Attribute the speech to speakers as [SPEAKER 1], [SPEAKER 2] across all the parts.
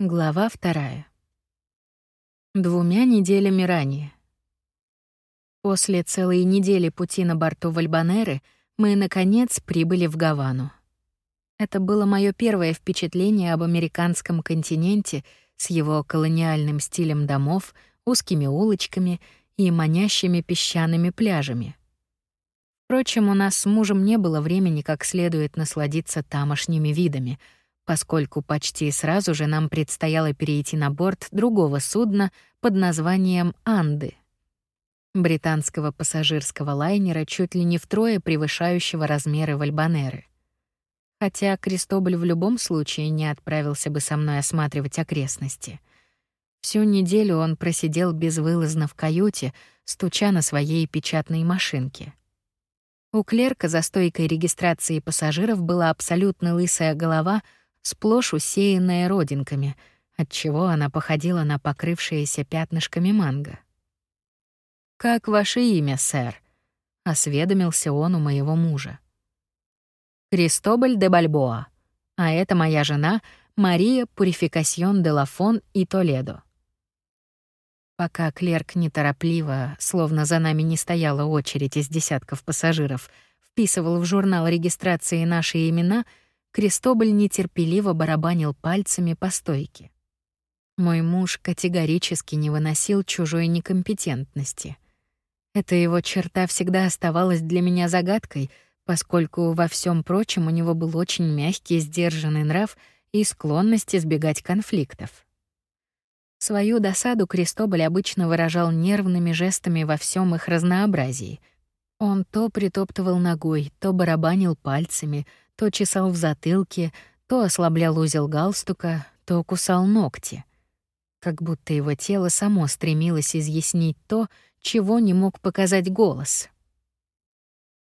[SPEAKER 1] Глава вторая. Двумя неделями ранее. После целой недели пути на борту Вальбанеры мы, наконец, прибыли в Гавану. Это было мое первое впечатление об американском континенте с его колониальным стилем домов, узкими улочками и манящими песчаными пляжами. Впрочем, у нас с мужем не было времени как следует насладиться тамошними видами — поскольку почти сразу же нам предстояло перейти на борт другого судна под названием «Анды» британского пассажирского лайнера, чуть ли не втрое превышающего размеры Вальбанеры. Хотя Кристоболь в любом случае не отправился бы со мной осматривать окрестности. Всю неделю он просидел безвылазно в каюте, стуча на своей печатной машинке. У клерка за стойкой регистрации пассажиров была абсолютно лысая голова — сплошь усеянная родинками, отчего она походила на покрывшееся пятнышками манго. «Как ваше имя, сэр?» — осведомился он у моего мужа. «Кристобаль де Бальбоа, а это моя жена Мария Пурификасьон де Лафон и Толедо». Пока клерк неторопливо, словно за нами не стояла очередь из десятков пассажиров, вписывал в журнал регистрации наши имена — Кристоболь нетерпеливо барабанил пальцами по стойке. Мой муж категорически не выносил чужой некомпетентности. Эта его черта всегда оставалась для меня загадкой, поскольку во всем прочем у него был очень мягкий, сдержанный нрав и склонность избегать конфликтов. Свою досаду Кристоболь обычно выражал нервными жестами во всем их разнообразии. Он то притоптывал ногой, то барабанил пальцами, то чесал в затылке, то ослаблял узел галстука, то кусал ногти. Как будто его тело само стремилось изъяснить то, чего не мог показать голос.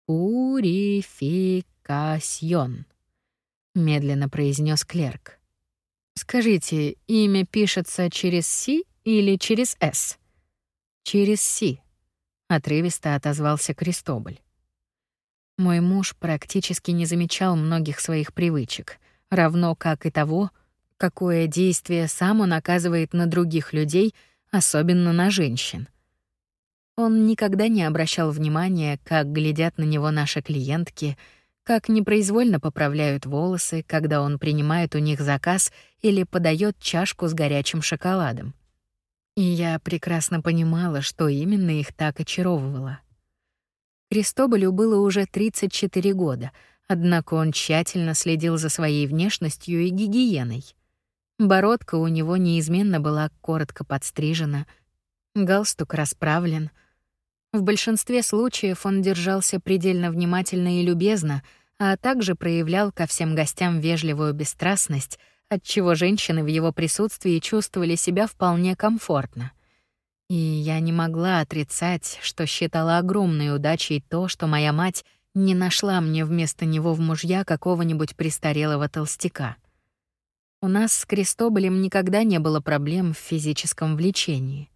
[SPEAKER 1] «Пурификасьон», — медленно произнес клерк. «Скажите, имя пишется через «си» или через «с»?» «Через «си», — отрывисто отозвался Кристоболь. Мой муж практически не замечал многих своих привычек, равно как и того, какое действие сам он оказывает на других людей, особенно на женщин. Он никогда не обращал внимания, как глядят на него наши клиентки, как непроизвольно поправляют волосы, когда он принимает у них заказ или подает чашку с горячим шоколадом. И я прекрасно понимала, что именно их так очаровывало. Кристоболю было уже 34 года, однако он тщательно следил за своей внешностью и гигиеной. Бородка у него неизменно была коротко подстрижена, галстук расправлен. В большинстве случаев он держался предельно внимательно и любезно, а также проявлял ко всем гостям вежливую бесстрастность, отчего женщины в его присутствии чувствовали себя вполне комфортно. И я не могла отрицать, что считала огромной удачей то, что моя мать не нашла мне вместо него в мужья какого-нибудь престарелого толстяка. У нас с Кристоболем никогда не было проблем в физическом влечении.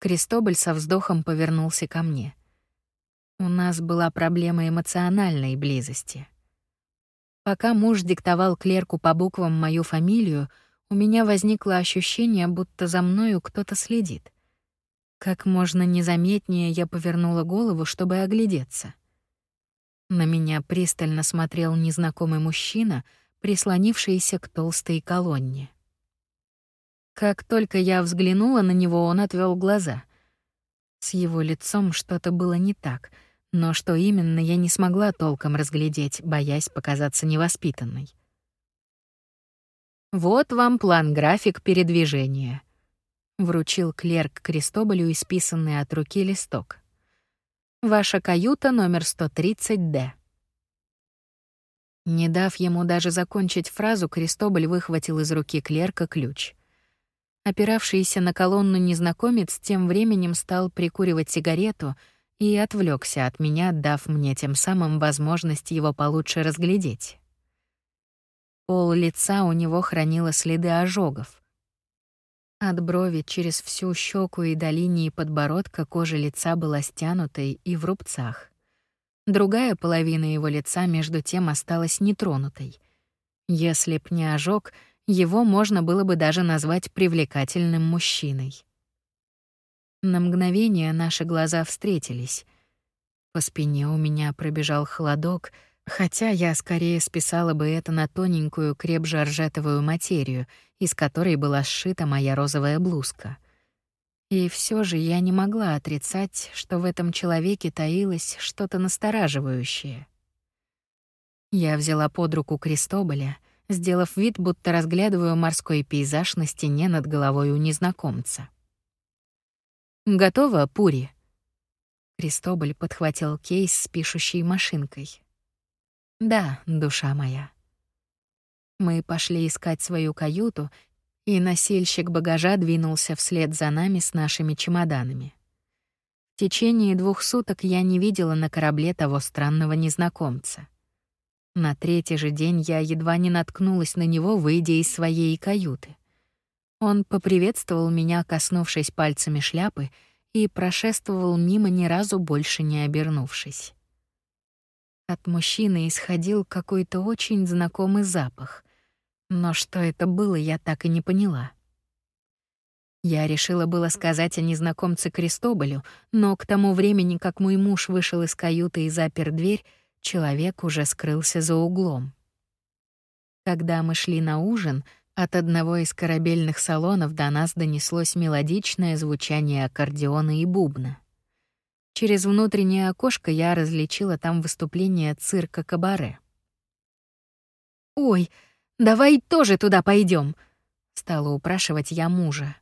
[SPEAKER 1] Кристоболь со вздохом повернулся ко мне. У нас была проблема эмоциональной близости. Пока муж диктовал клерку по буквам мою фамилию, у меня возникло ощущение, будто за мною кто-то следит. Как можно незаметнее я повернула голову, чтобы оглядеться. На меня пристально смотрел незнакомый мужчина, прислонившийся к толстой колонне. Как только я взглянула на него, он отвел глаза. С его лицом что-то было не так, но что именно, я не смогла толком разглядеть, боясь показаться невоспитанной. Вот вам план-график передвижения. Вручил клерк Кристоболю исписанный от руки листок. Ваша каюта номер 130-Д. Не дав ему даже закончить фразу, Кристоболь выхватил из руки клерка ключ. Опиравшийся на колонну незнакомец тем временем стал прикуривать сигарету и отвлекся от меня, дав мне тем самым возможность его получше разглядеть. Пол лица у него хранило следы ожогов. От брови через всю щеку и до линии подбородка кожа лица была стянутой и в рубцах. Другая половина его лица между тем осталась нетронутой. Если б не ожог, Его можно было бы даже назвать привлекательным мужчиной. На мгновение наши глаза встретились. По спине у меня пробежал холодок, хотя я скорее списала бы это на тоненькую креп-жаржетовую материю, из которой была сшита моя розовая блузка. И все же я не могла отрицать, что в этом человеке таилось что-то настораживающее. Я взяла под руку Крестоболя, сделав вид, будто разглядываю морской пейзаж на стене над головой у незнакомца. «Готово, Пури?» Кристоболь подхватил кейс с пишущей машинкой. «Да, душа моя». Мы пошли искать свою каюту, и носильщик багажа двинулся вслед за нами с нашими чемоданами. В течение двух суток я не видела на корабле того странного незнакомца. На третий же день я едва не наткнулась на него, выйдя из своей каюты. Он поприветствовал меня, коснувшись пальцами шляпы, и прошествовал мимо ни разу больше не обернувшись. От мужчины исходил какой-то очень знакомый запах, но что это было, я так и не поняла. Я решила было сказать о незнакомце Крестоболю, но к тому времени, как мой муж вышел из каюты и запер дверь, человек уже скрылся за углом. Когда мы шли на ужин, от одного из корабельных салонов до нас донеслось мелодичное звучание аккордеона и бубна. Через внутреннее окошко я различила там выступление цирка кабаре. «Ой, давай тоже туда пойдем, стала упрашивать я мужа.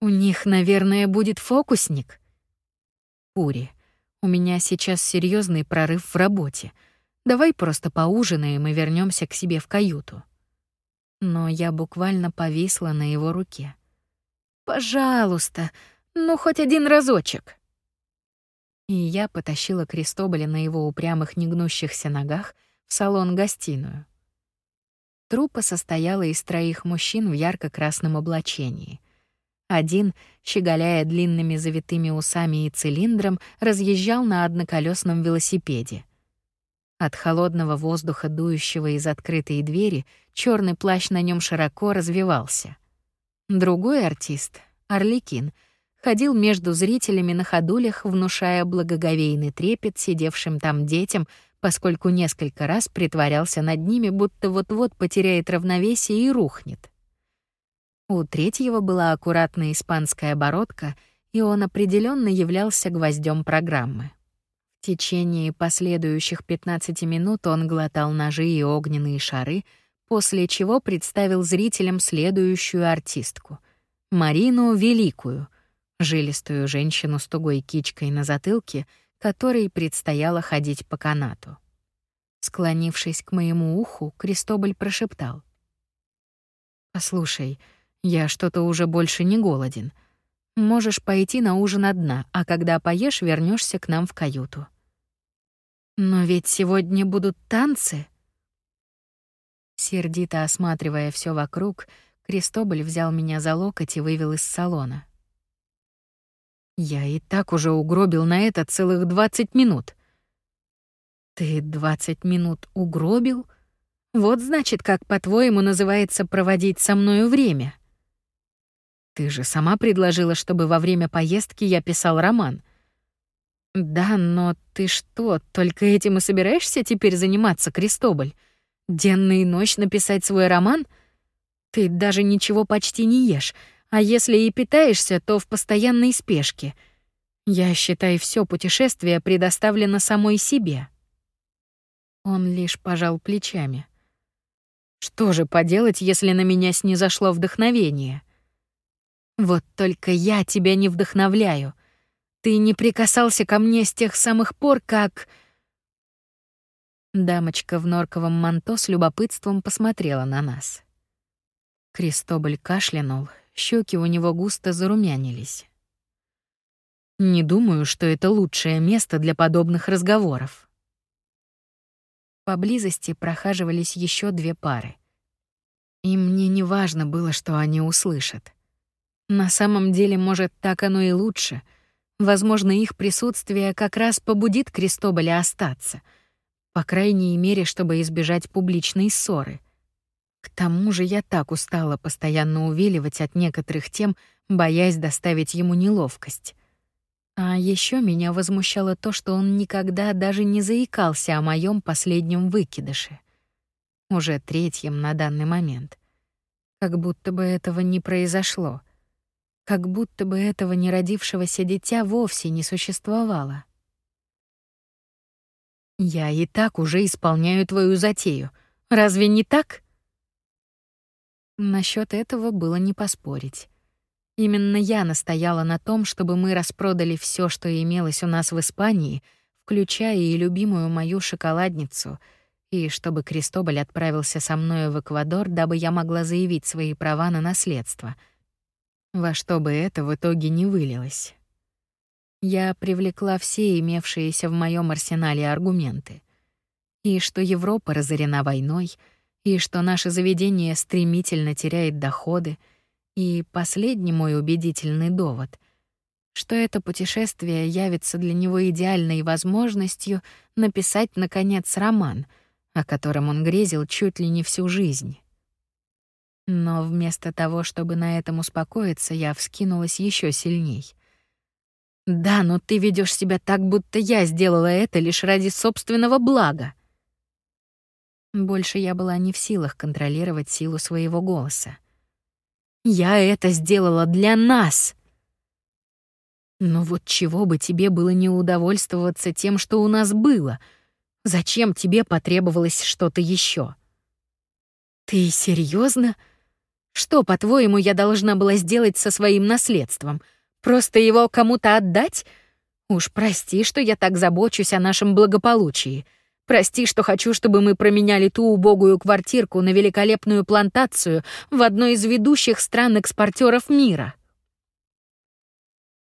[SPEAKER 1] «У них, наверное, будет фокусник». «Пури, у меня сейчас серьезный прорыв в работе. Давай просто поужинаем и вернемся к себе в каюту» но я буквально повисла на его руке. «Пожалуйста, ну хоть один разочек!» И я потащила Крестоболя на его упрямых негнущихся ногах в салон-гостиную. Труппа состояла из троих мужчин в ярко-красном облачении. Один, щеголяя длинными завитыми усами и цилиндром, разъезжал на одноколесном велосипеде — от холодного воздуха, дующего из открытой двери, черный плащ на нем широко развивался. Другой артист, Орликин, ходил между зрителями на ходулях, внушая благоговейный трепет сидевшим там детям, поскольку несколько раз притворялся над ними, будто вот-вот потеряет равновесие и рухнет. У третьего была аккуратная испанская бородка, и он определенно являлся гвоздем программы. В течение последующих 15 минут он глотал ножи и огненные шары, после чего представил зрителям следующую артистку — Марину Великую, жилистую женщину с тугой кичкой на затылке, которой предстояло ходить по канату. Склонившись к моему уху, Крестоболь прошептал. «Послушай, я что-то уже больше не голоден. Можешь пойти на ужин одна, а когда поешь, вернешься к нам в каюту. Но ведь сегодня будут танцы. Сердито осматривая все вокруг, Крестоболь взял меня за локоть и вывел из салона. Я и так уже угробил на это целых двадцать минут. Ты двадцать минут угробил? Вот значит, как по-твоему называется проводить со мною время. Ты же сама предложила, чтобы во время поездки я писал роман. Да, но ты что, только этим и собираешься теперь заниматься, Крестоболь? Денно и ночь написать свой роман? Ты даже ничего почти не ешь, а если и питаешься, то в постоянной спешке. Я считаю, все путешествие предоставлено самой себе. Он лишь пожал плечами. Что же поделать, если на меня снизошло вдохновение? Вот только я тебя не вдохновляю — ты не прикасался ко мне с тех самых пор, как...» Дамочка в норковом манто с любопытством посмотрела на нас. Кристоболь кашлянул, щеки у него густо зарумянились. «Не думаю, что это лучшее место для подобных разговоров». Поблизости прохаживались еще две пары. И мне не важно было, что они услышат. На самом деле, может, так оно и лучше — Возможно, их присутствие как раз побудит Крестоболя остаться, по крайней мере, чтобы избежать публичной ссоры. Тому же я так устала постоянно увиливать от некоторых тем, боясь доставить ему неловкость. А еще меня возмущало то, что он никогда даже не заикался о моем последнем выкидыше. Уже третьем на данный момент. Как будто бы этого не произошло. Как будто бы этого неродившегося дитя вовсе не существовало. Я и так уже исполняю твою затею. Разве не так? Насчет этого было не поспорить. Именно я настояла на том, чтобы мы распродали все, что имелось у нас в Испании, включая и любимую мою шоколадницу, и чтобы Кристобаль отправился со мной в Эквадор, дабы я могла заявить свои права на наследство. Во что бы это в итоге не вылилось. Я привлекла все имевшиеся в моем арсенале аргументы. И что Европа разорена войной, и что наше заведение стремительно теряет доходы, и последний мой убедительный довод, что это путешествие явится для него идеальной возможностью написать, наконец, роман, о котором он грезил чуть ли не всю жизнь. Но вместо того, чтобы на этом успокоиться, я вскинулась еще сильней — да, но ты ведешь себя так, будто я сделала это лишь ради собственного блага. Больше я была не в силах контролировать силу своего голоса. Я это сделала для нас. Но вот чего бы тебе было не удовольствоваться тем, что у нас было? Зачем тебе потребовалось что-то еще? Ты серьезно? Что, по-твоему, я должна была сделать со своим наследством — Просто его кому-то отдать? Уж прости, что я так забочусь о нашем благополучии. Прости, что хочу, чтобы мы променяли ту убогую квартирку на великолепную плантацию в одной из ведущих стран-экспортеров мира.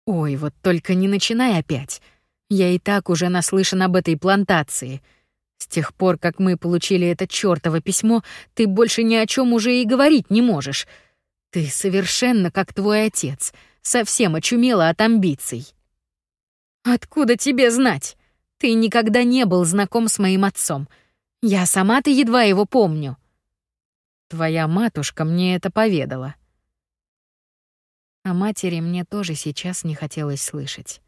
[SPEAKER 1] Ой, вот только не начинай опять. Я и так уже наслышан об этой плантации. С тех пор, как мы получили это чёртово письмо, ты больше ни о чем уже и говорить не можешь. Ты совершенно как твой отец — совсем очумела от амбиций. «Откуда тебе знать? Ты никогда не был знаком с моим отцом. Я сама-то едва его помню». «Твоя матушка мне это поведала». О матери мне тоже сейчас не хотелось слышать.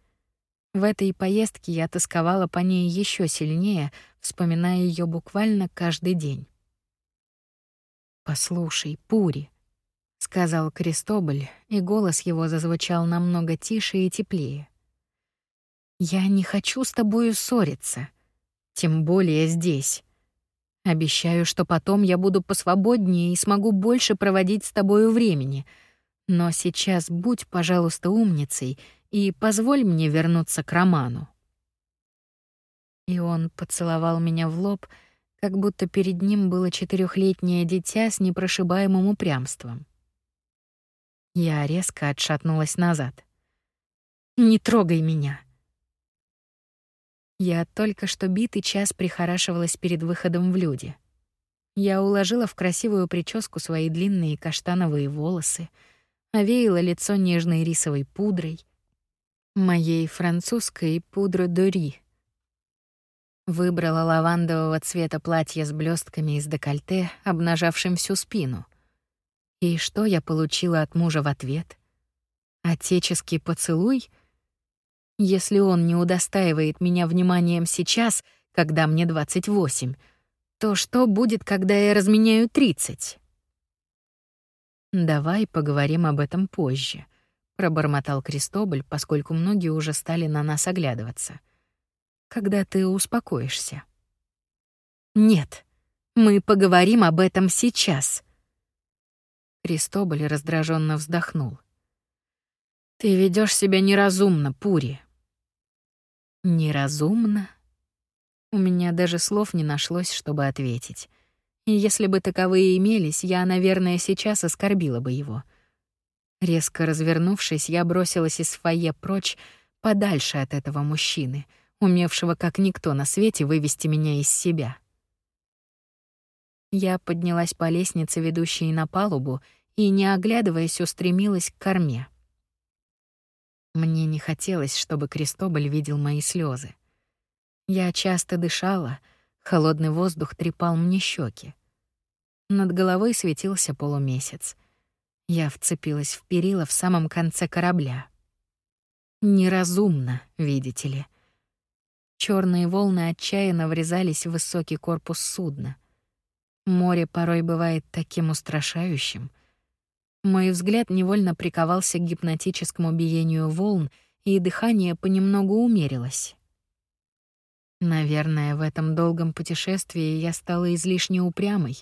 [SPEAKER 1] В этой поездке я тосковала по ней еще сильнее, вспоминая ее буквально каждый день. «Послушай, Пури», — сказал Кристоболь, и голос его зазвучал намного тише и теплее. «Я не хочу с тобою ссориться, тем более здесь. Обещаю, что потом я буду посвободнее и смогу больше проводить с тобою времени. Но сейчас будь, пожалуйста, умницей и позволь мне вернуться к роману». И он поцеловал меня в лоб, как будто перед ним было четырехлетнее дитя с непрошибаемым упрямством. Я резко отшатнулась назад. «Не трогай меня!» Я только что битый час прихорашивалась перед выходом в люди. Я уложила в красивую прическу свои длинные каштановые волосы, овеяла лицо нежной рисовой пудрой, моей французской пудры Дори. Выбрала лавандового цвета платье с блестками из декольте, обнажавшим всю спину — и что я получила от мужа в ответ? Отеческий поцелуй? Если он не удостаивает меня вниманием сейчас, когда мне 28, то что будет, когда я разменяю 30? Давай поговорим об этом позже, пробормотал Кристоболь, поскольку многие уже стали на нас оглядываться. Когда ты успокоишься? Нет. Мы поговорим об этом сейчас. Кристоболь раздраженно вздохнул. Ты ведешь себя неразумно, Пури. Неразумно? У меня даже слов не нашлось, чтобы ответить. И если бы таковые имелись, я, наверное, сейчас оскорбила бы его. Резко развернувшись, я бросилась из фойе прочь, подальше от этого мужчины, умевшего как никто на свете вывести меня из себя. Я поднялась по лестнице, ведущей на палубу, и, не оглядываясь, устремилась к корме. Мне не хотелось, чтобы Кристоболь видел мои слезы. Я часто дышала, холодный воздух трепал мне щеки. Над головой светился полумесяц. Я вцепилась в перила в самом конце корабля. Неразумно, видите ли. Черные волны отчаянно врезались в высокий корпус судна. Море порой бывает таким устрашающим. Мой взгляд невольно приковался к гипнотическому биению волн, и дыхание понемногу умерилось. Наверное, в этом долгом путешествии я стала излишне упрямой,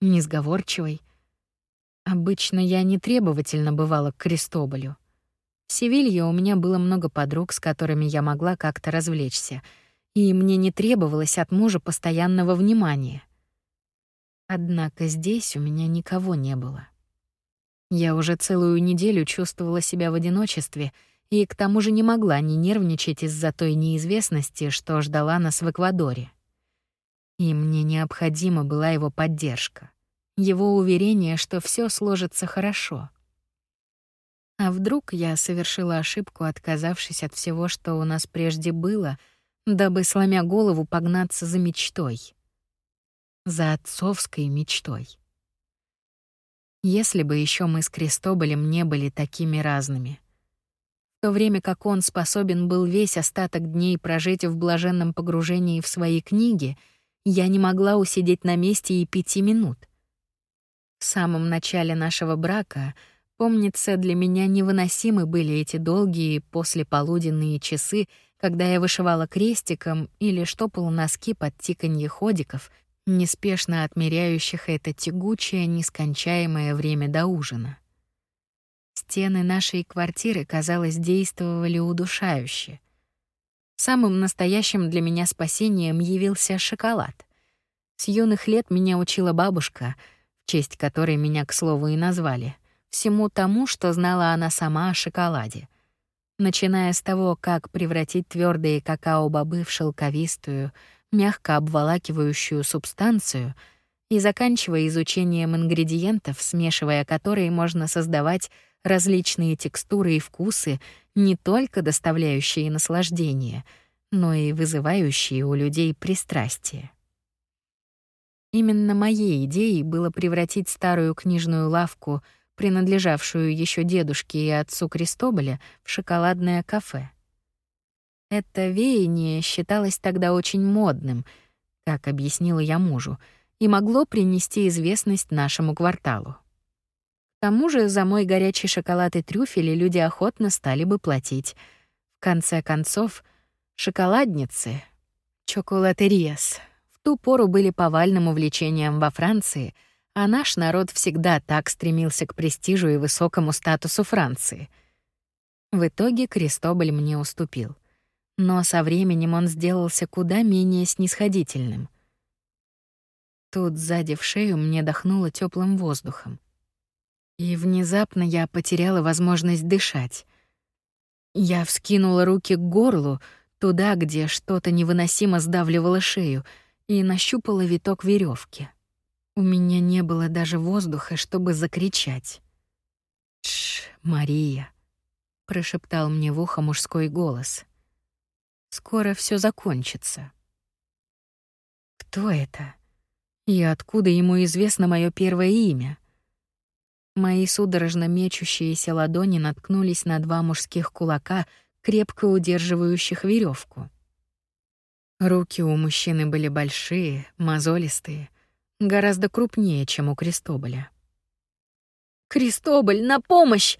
[SPEAKER 1] несговорчивой. Обычно я не требовательно бывала к Крестоболю. В Севилье у меня было много подруг, с которыми я могла как-то развлечься, и мне не требовалось от мужа постоянного внимания. Однако здесь у меня никого не было. Я уже целую неделю чувствовала себя в одиночестве и к тому же не могла не нервничать из-за той неизвестности, что ждала нас в Эквадоре. И мне необходима была его поддержка, его уверение, что все сложится хорошо — а вдруг я совершила ошибку, отказавшись от всего, что у нас прежде было, дабы, сломя голову, погнаться за мечтой? За отцовской мечтой. Если бы еще мы с Крестоболем не были такими разными. В то время как он способен был весь остаток дней прожить в блаженном погружении в свои книги, я не могла усидеть на месте и пяти минут. В самом начале нашего брака — Помнится, для меня невыносимы были эти долгие послеполуденные часы, когда я вышивала крестиком или штопала носки под тиканье ходиков, неспешно отмеряющих это тягучее, нескончаемое время до ужина. Стены нашей квартиры, казалось, действовали удушающе. Самым настоящим для меня спасением явился шоколад. С юных лет меня учила бабушка, в честь которой меня, к слову, и назвали — всему тому, что знала она сама о шоколаде. Начиная с того, как превратить твердые какао-бобы в шелковистую, мягко обволакивающую субстанцию, и заканчивая изучением ингредиентов, смешивая которые можно создавать различные текстуры и вкусы, не только доставляющие наслаждение, но и вызывающие у людей пристрастие. Именно моей идеей было превратить старую книжную лавку — принадлежавшую еще дедушке и отцу Крестоболя, в шоколадное кафе. Это веяние считалось тогда очень модным, как объяснила я мужу, и могло принести известность нашему кварталу. К тому же за мой горячий шоколад и трюфели люди охотно стали бы платить. В конце концов, шоколадницы, чоколатериас, в ту пору были повальным увлечением во Франции — а наш народ всегда так стремился к престижу и высокому статусу Франции. В итоге Кристоболь мне уступил. Но со временем он сделался куда менее снисходительным. Тут сзади в шею мне дохнуло теплым воздухом. И внезапно я потеряла возможность дышать. Я вскинула руки к горлу, туда, где что-то невыносимо сдавливало шею, и нащупала виток веревки. У меня не было даже воздуха, чтобы закричать. «Тш, Мария», — прошептал мне в ухо мужской голос. «Скоро все закончится». Кто это? И откуда ему известно мое первое имя? Мои судорожно мечущиеся ладони наткнулись на два мужских кулака, крепко удерживающих веревку. Руки у мужчины были большие, мозолистые, гораздо крупнее, чем у Крестоболя. «Крестоболь, на помощь!»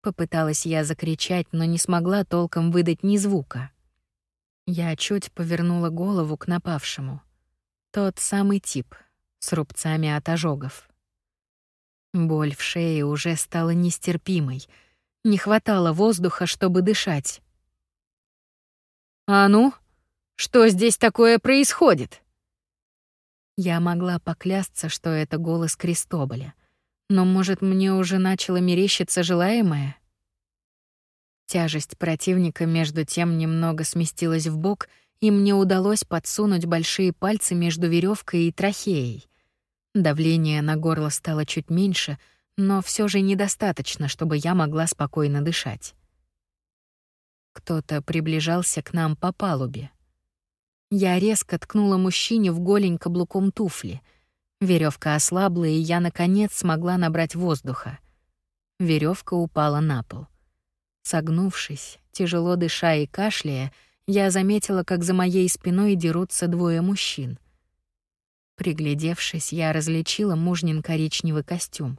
[SPEAKER 1] Попыталась я закричать, но не смогла толком выдать ни звука. Я чуть повернула голову к напавшему. Тот самый тип, с рубцами от ожогов. Боль в шее уже стала нестерпимой. Не хватало воздуха, чтобы дышать. «А ну, что здесь такое происходит?» Я могла поклясться, что это голос Крестоболя. Но, может, мне уже начало мерещиться желаемое? Тяжесть противника между тем немного сместилась в бок, и мне удалось подсунуть большие пальцы между веревкой и трахеей. Давление на горло стало чуть меньше, но все же недостаточно, чтобы я могла спокойно дышать. Кто-то приближался к нам по палубе. Я резко ткнула мужчине в голень каблуком туфли. Веревка ослабла, и я, наконец, смогла набрать воздуха. Веревка упала на пол. Согнувшись, тяжело дыша и кашляя, я заметила, как за моей спиной дерутся двое мужчин. Приглядевшись, я различила мужнин коричневый костюм.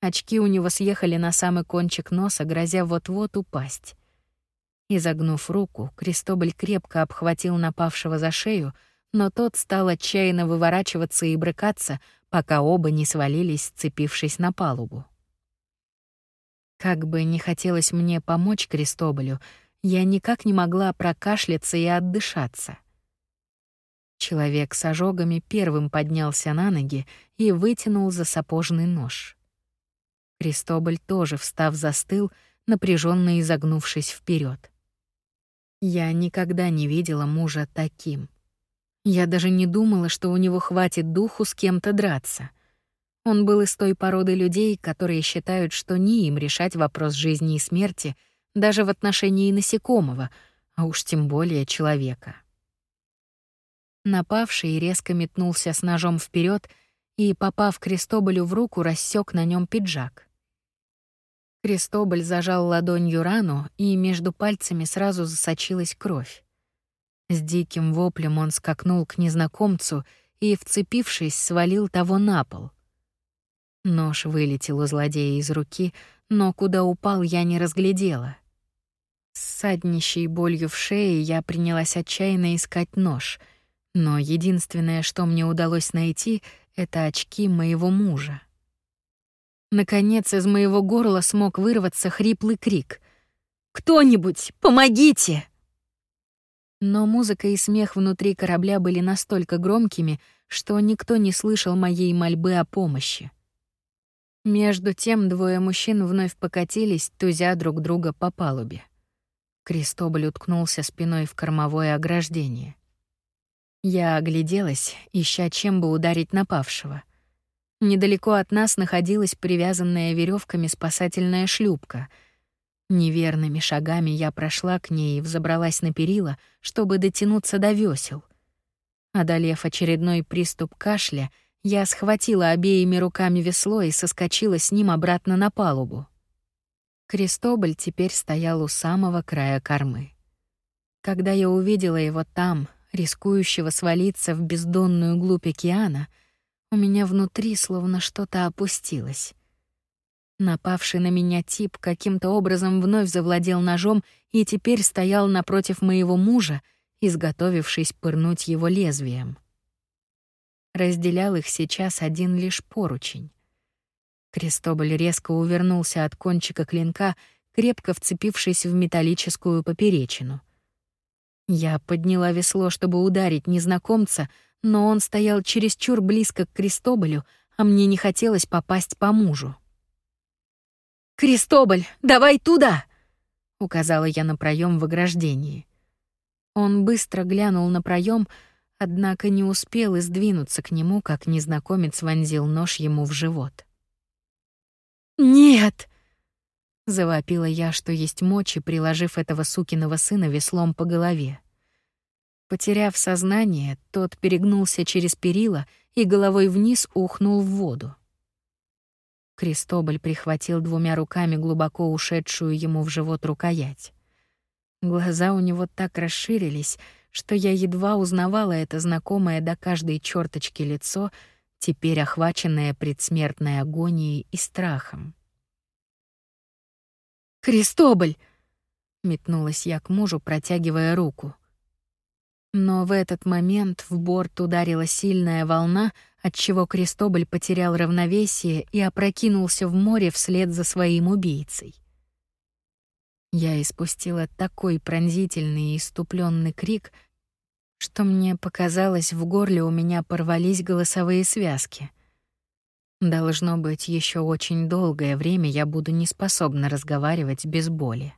[SPEAKER 1] Очки у него съехали на самый кончик носа, грозя вот-вот упасть. Изогнув руку, Крестоболь крепко обхватил напавшего за шею, но тот стал отчаянно выворачиваться и брыкаться, пока оба не свалились, сцепившись на палубу. Как бы не хотелось мне помочь Крестоболю, я никак не могла прокашляться и отдышаться. Человек с ожогами первым поднялся на ноги и вытянул за сапожный нож. Крестоболь тоже, встав, застыл, напряженно изогнувшись вперед. Я никогда не видела мужа таким. Я даже не думала, что у него хватит духу с кем-то драться. Он был из той породы людей, которые считают, что не им решать вопрос жизни и смерти даже в отношении насекомого, а уж тем более человека. Напавший резко метнулся с ножом вперед и, попав Крестоболю в руку, рассек на нем пиджак. Крестоболь зажал ладонью рану, и между пальцами сразу засочилась кровь. С диким воплем он скакнул к незнакомцу и, вцепившись, свалил того на пол. Нож вылетел у злодея из руки, но куда упал, я не разглядела. С саднищей болью в шее я принялась отчаянно искать нож, но единственное, что мне удалось найти, — это очки моего мужа. Наконец из моего горла смог вырваться хриплый крик. «Кто-нибудь, помогите!» Но музыка и смех внутри корабля были настолько громкими, что никто не слышал моей мольбы о помощи. Между тем двое мужчин вновь покатились, тузя друг друга по палубе. Крестоболь уткнулся спиной в кормовое ограждение. Я огляделась, ища чем бы ударить напавшего. Недалеко от нас находилась привязанная веревками спасательная шлюпка. Неверными шагами я прошла к ней и взобралась на перила, чтобы дотянуться до весел. Одолев очередной приступ кашля, я схватила обеими руками весло и соскочила с ним обратно на палубу. Крестоболь теперь стоял у самого края кормы. Когда я увидела его там, рискующего свалиться в бездонную глубь океана, у меня внутри словно что-то опустилось. Напавший на меня тип каким-то образом вновь завладел ножом и теперь стоял напротив моего мужа, изготовившись пырнуть его лезвием. Разделял их сейчас один лишь поручень. Крестоболь резко увернулся от кончика клинка, крепко вцепившись в металлическую поперечину. Я подняла весло, чтобы ударить незнакомца, но он стоял чересчур близко к Крестоболю, а мне не хотелось попасть по мужу. «Крестоболь, давай туда!» — указала я на проем в ограждении. Он быстро глянул на проем, однако не успел и сдвинуться к нему, как незнакомец вонзил нож ему в живот. «Нет!» — завопила я, что есть мочи, приложив этого сукиного сына веслом по голове. Потеряв сознание, тот перегнулся через перила и головой вниз ухнул в воду. Крестоболь прихватил двумя руками глубоко ушедшую ему в живот рукоять. Глаза у него так расширились, что я едва узнавала это знакомое до каждой черточки лицо, теперь охваченное предсмертной агонией и страхом. «Крестоболь!» — метнулась я к мужу, протягивая руку. Но в этот момент в борт ударила сильная волна, отчего Крестоболь потерял равновесие и опрокинулся в море вслед за своим убийцей. Я испустила такой пронзительный и иступленный крик, что мне показалось, в горле у меня порвались голосовые связки. Должно быть, еще очень долгое время я буду не способна разговаривать без боли.